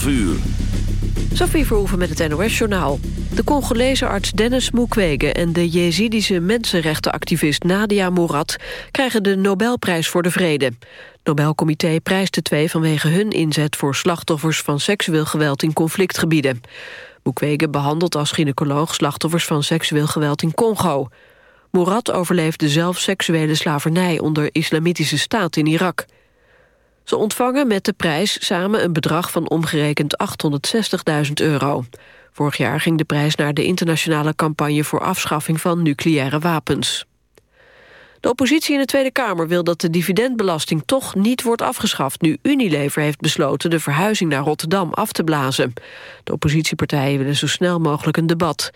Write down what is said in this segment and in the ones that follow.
12 uur. Sophie Verhoeven met het NOS-journaal. De Congolese arts Dennis Mukwege en de Jezidische mensenrechtenactivist Nadia Murad... krijgen de Nobelprijs voor de Vrede. Nobelcomité prijst de twee vanwege hun inzet... voor slachtoffers van seksueel geweld in conflictgebieden. Mukwege behandelt als gynaecoloog slachtoffers van seksueel geweld in Congo. Murad overleefde zelf seksuele slavernij onder islamitische staat in Irak... Ze ontvangen met de prijs samen een bedrag van omgerekend 860.000 euro. Vorig jaar ging de prijs naar de internationale campagne voor afschaffing van nucleaire wapens. De oppositie in de Tweede Kamer wil dat de dividendbelasting toch niet wordt afgeschaft... nu Unilever heeft besloten de verhuizing naar Rotterdam af te blazen. De oppositiepartijen willen zo snel mogelijk een debat.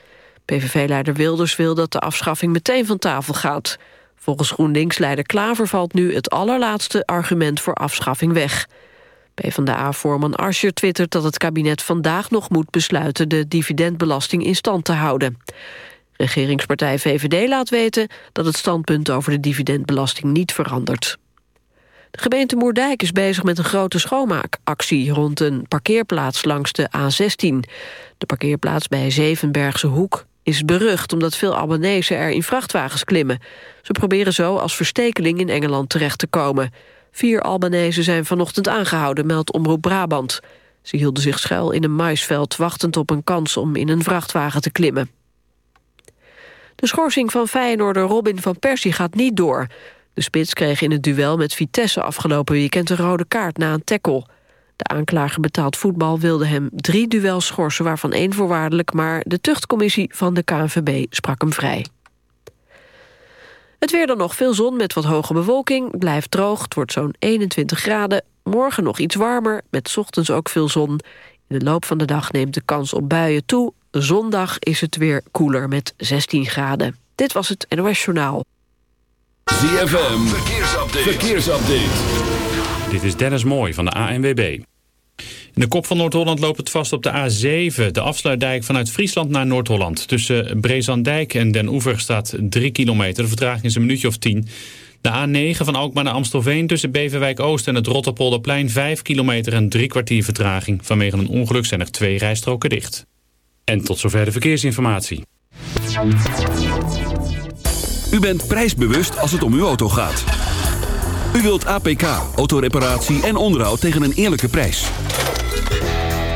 PVV-leider Wilders wil dat de afschaffing meteen van tafel gaat. Volgens GroenLinks-leider Klaver valt nu het allerlaatste argument voor afschaffing weg. PvdA-voorman Asscher twittert dat het kabinet vandaag nog moet besluiten de dividendbelasting in stand te houden. Regeringspartij VVD laat weten dat het standpunt over de dividendbelasting niet verandert. De gemeente Moerdijk is bezig met een grote schoonmaakactie rond een parkeerplaats langs de A16. De parkeerplaats bij Zevenbergse Hoek is berucht omdat veel Albanese er in vrachtwagens klimmen. Ze proberen zo als verstekeling in Engeland terecht te komen. Vier Albanese zijn vanochtend aangehouden, meldt Omroep Brabant. Ze hielden zich schuil in een maisveld, wachtend op een kans om in een vrachtwagen te klimmen. De schorsing van Feyenoorder Robin van Persie gaat niet door. De spits kreeg in het duel met Vitesse afgelopen weekend een rode kaart na een tackle. De aanklager betaald voetbal wilde hem drie duels schorsen... waarvan één voorwaardelijk, maar de tuchtcommissie van de KNVB sprak hem vrij. Het weer dan nog veel zon met wat hoge bewolking. Blijft droog, het wordt zo'n 21 graden. Morgen nog iets warmer, met ochtends ook veel zon. In de loop van de dag neemt de kans op buien toe. Zondag is het weer koeler met 16 graden. Dit was het NOS Journaal. ZFM, verkeersupdate. verkeersupdate. Dit is Dennis Mooi van de ANWB. In de kop van Noord-Holland loopt het vast op de A7, de afsluitdijk vanuit Friesland naar Noord-Holland. Tussen Brezandijk en Den Oever staat 3 kilometer. De vertraging is een minuutje of 10. De A9 van Alkmaar naar Amstelveen tussen Beverwijk Oost en het Rotterpolderplein 5 kilometer en drie kwartier vertraging. Vanwege een ongeluk zijn er twee rijstroken dicht. En tot zover de verkeersinformatie. U bent prijsbewust als het om uw auto gaat. U wilt APK, autoreparatie en onderhoud tegen een eerlijke prijs.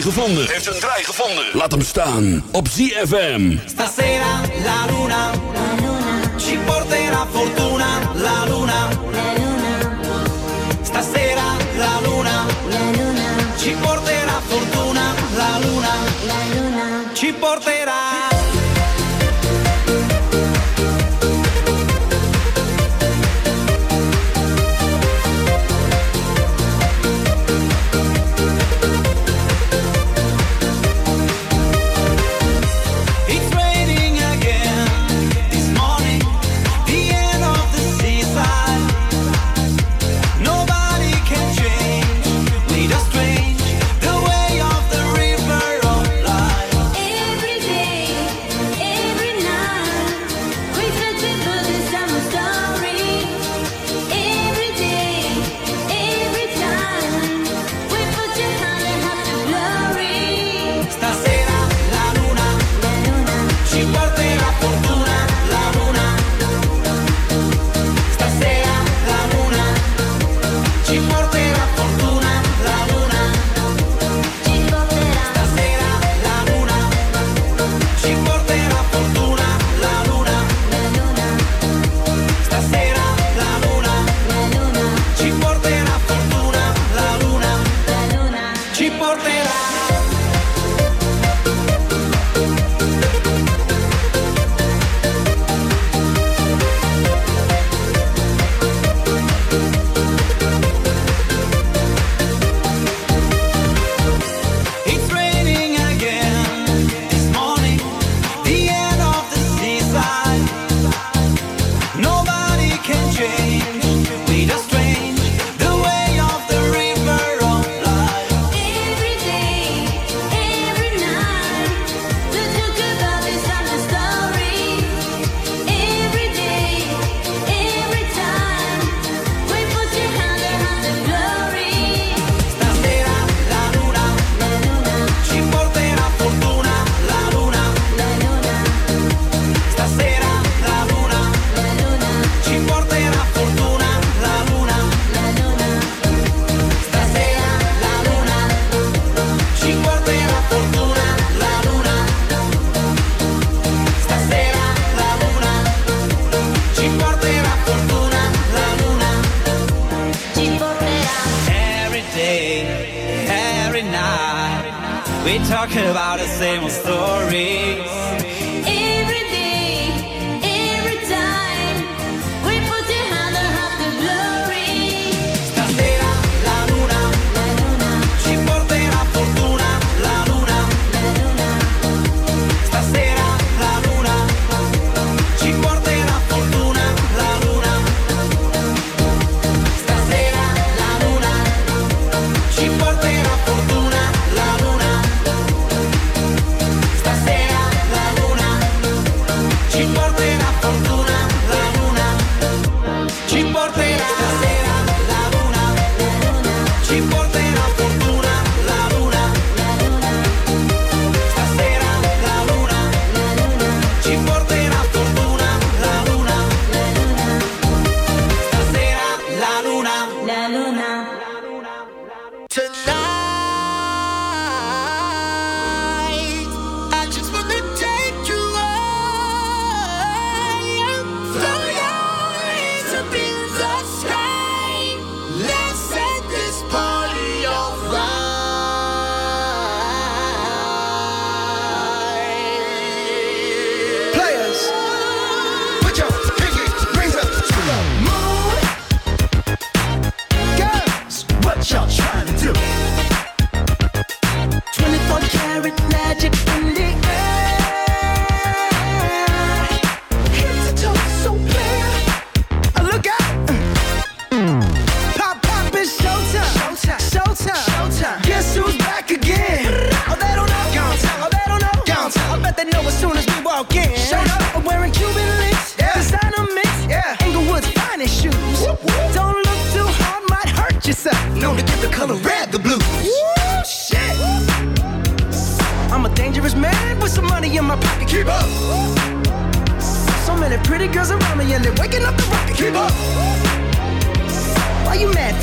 draai gevonden. Heeft een draai gevonden. Laat hem staan op ZFM. Stasera la luna la ci porterà fortuna la luna. Stasera la luna la ci porterà fortuna la luna. Ci porterà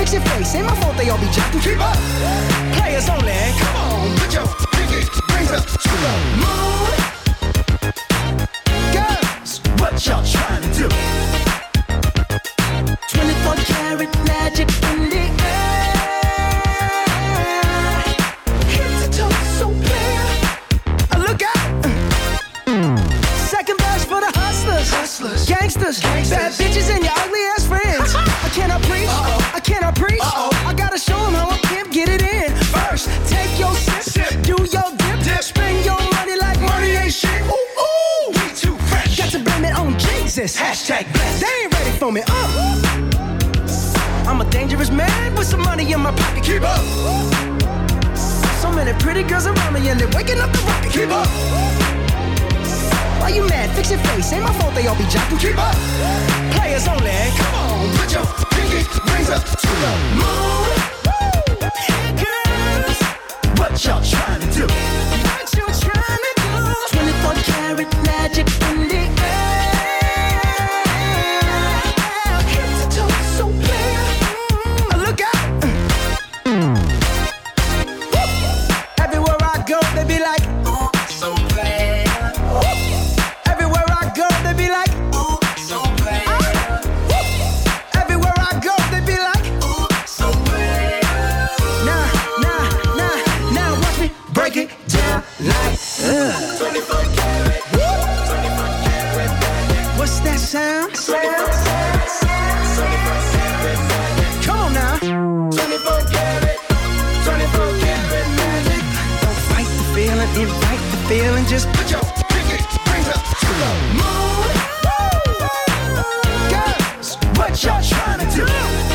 Fix your face. Ain't my fault they all be jocking. Keep up. Players only. Come on, put your pinky rings up to the moon. Girls, what y'all trying to do? 24 karat magic in the air. Head to toe, so clear. Uh, Look out! Second verse for the hustlers, hustlers, gangsters, bad bitches, and your ugly ass friends. I cannot preach, I cannot preach. I gotta show show 'em how I pimp get it in. First, take your sip, do your dip, spend your money like money ain't shit. Ooh, ooh, we too fresh. Got to blame it on Jesus. Hashtag blessed. They ain't ready for me. Uh. I'm a dangerous man with some money in my pocket. Keep up. So many pretty girls around me, and they're waking up the rocket. Keep up. Why you mad? Fix your face. Ain't my fault they all be jocking. Keep up. Players only. Come on, put your pinky up to the moon. Hey girls, what y'all trying to do? Just put your pinky up to the moon. Girls, what y'all trying to do?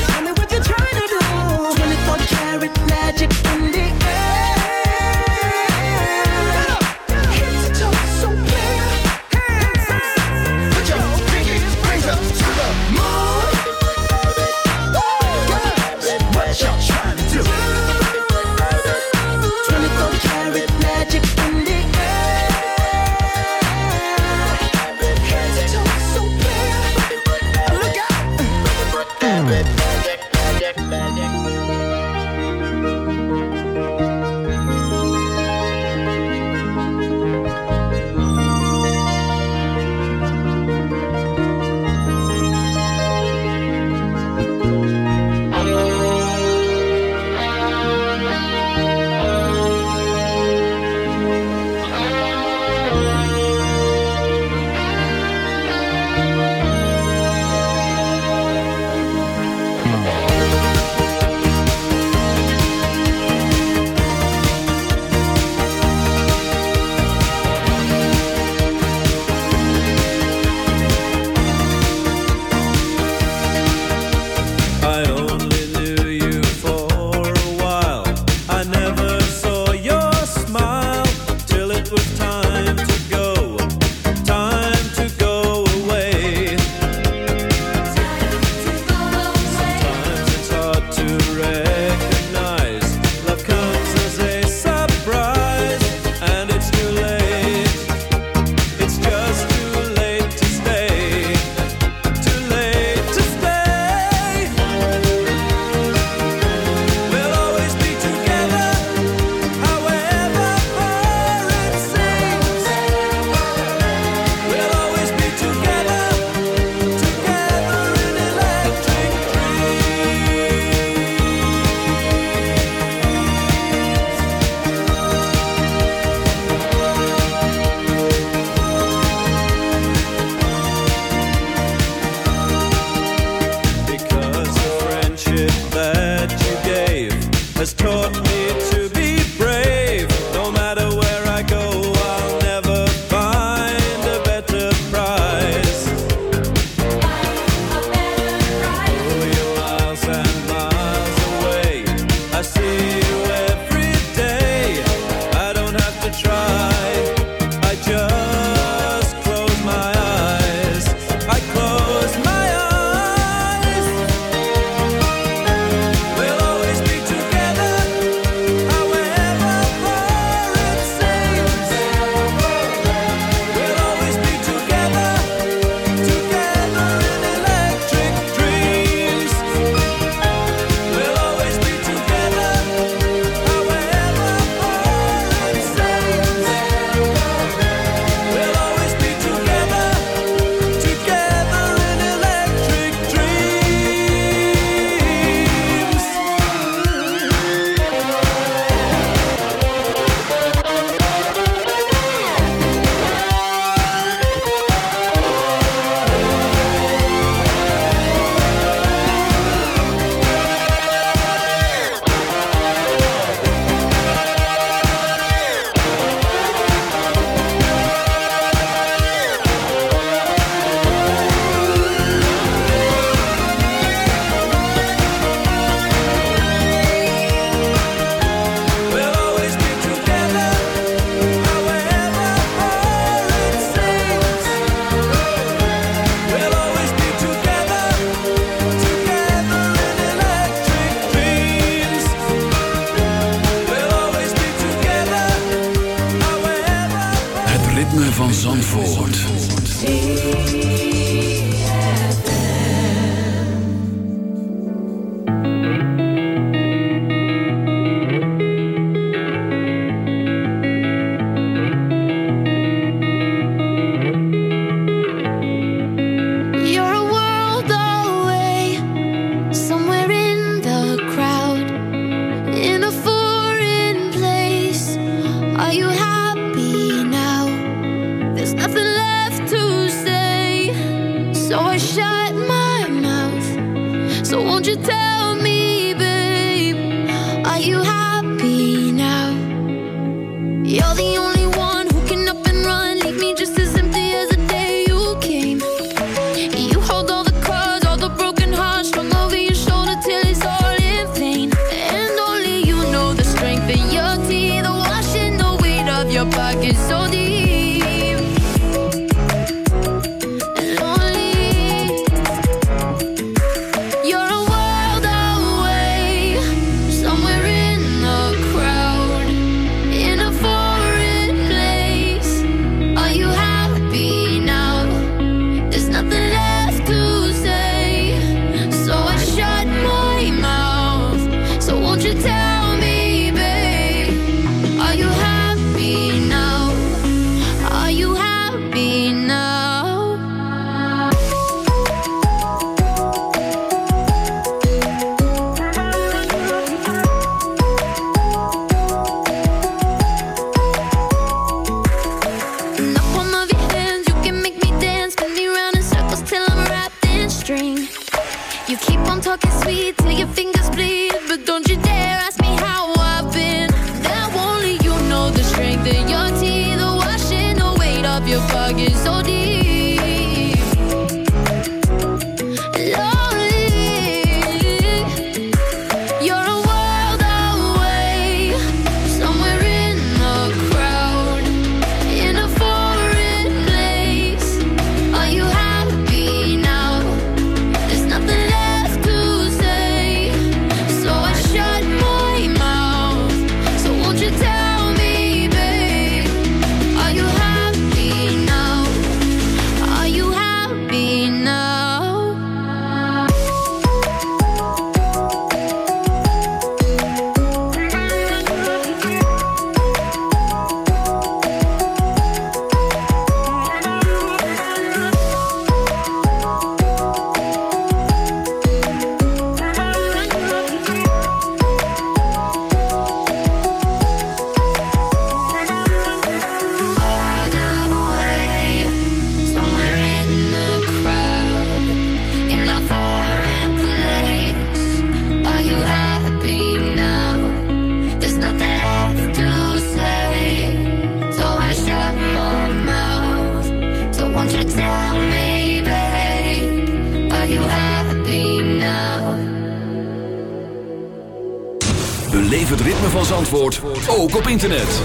Ook op internet.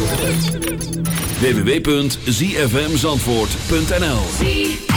www.zfmzandvoort.nl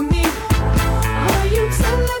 Bye.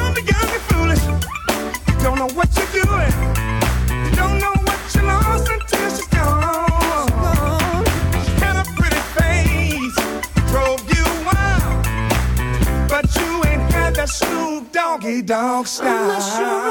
rock star.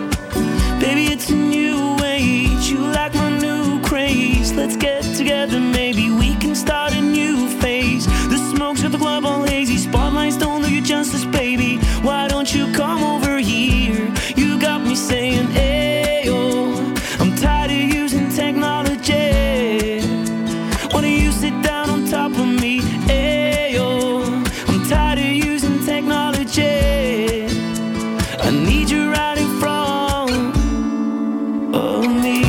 sit down on top of me. Ayo, I'm tired of using technology. I need you right in front of me.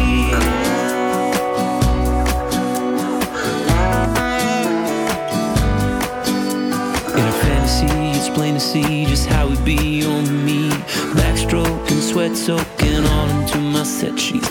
In a fantasy, it's plain to see just how it be on me. Backstroke and sweat soaking all into my set sheets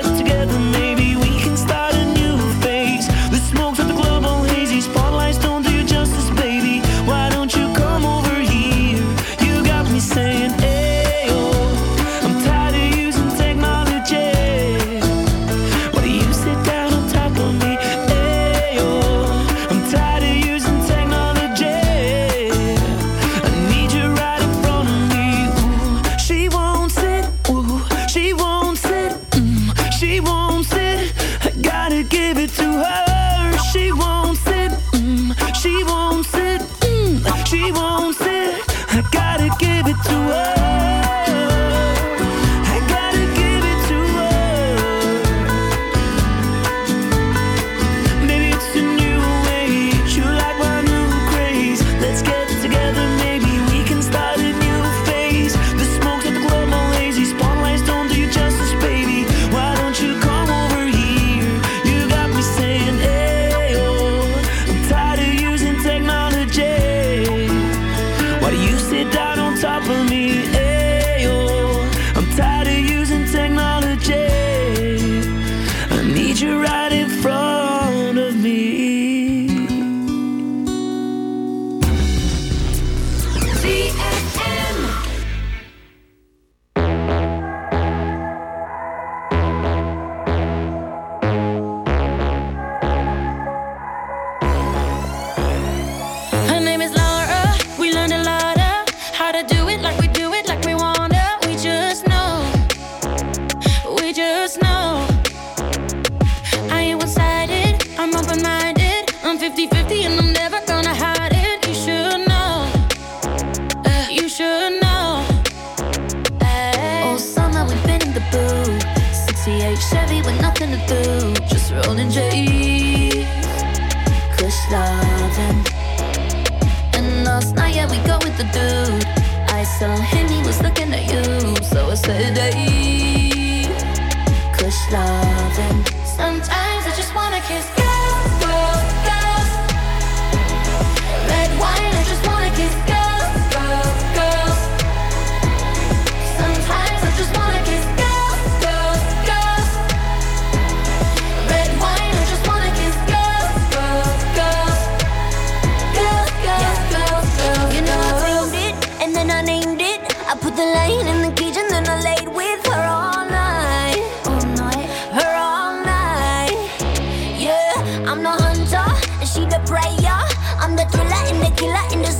killer and the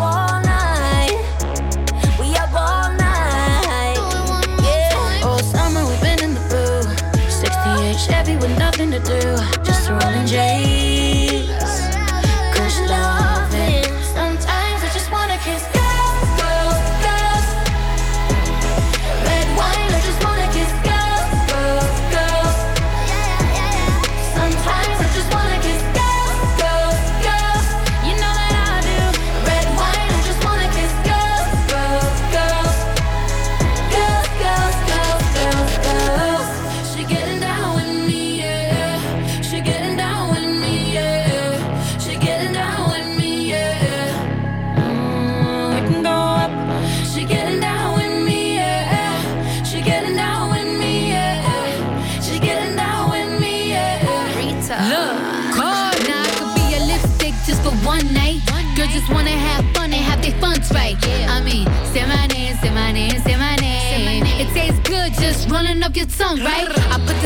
all night. We up all night. Yeah. All summer we've been in the blue. 68 Chevy with nothing to do. Just rolling J. running up your tongue, right? I put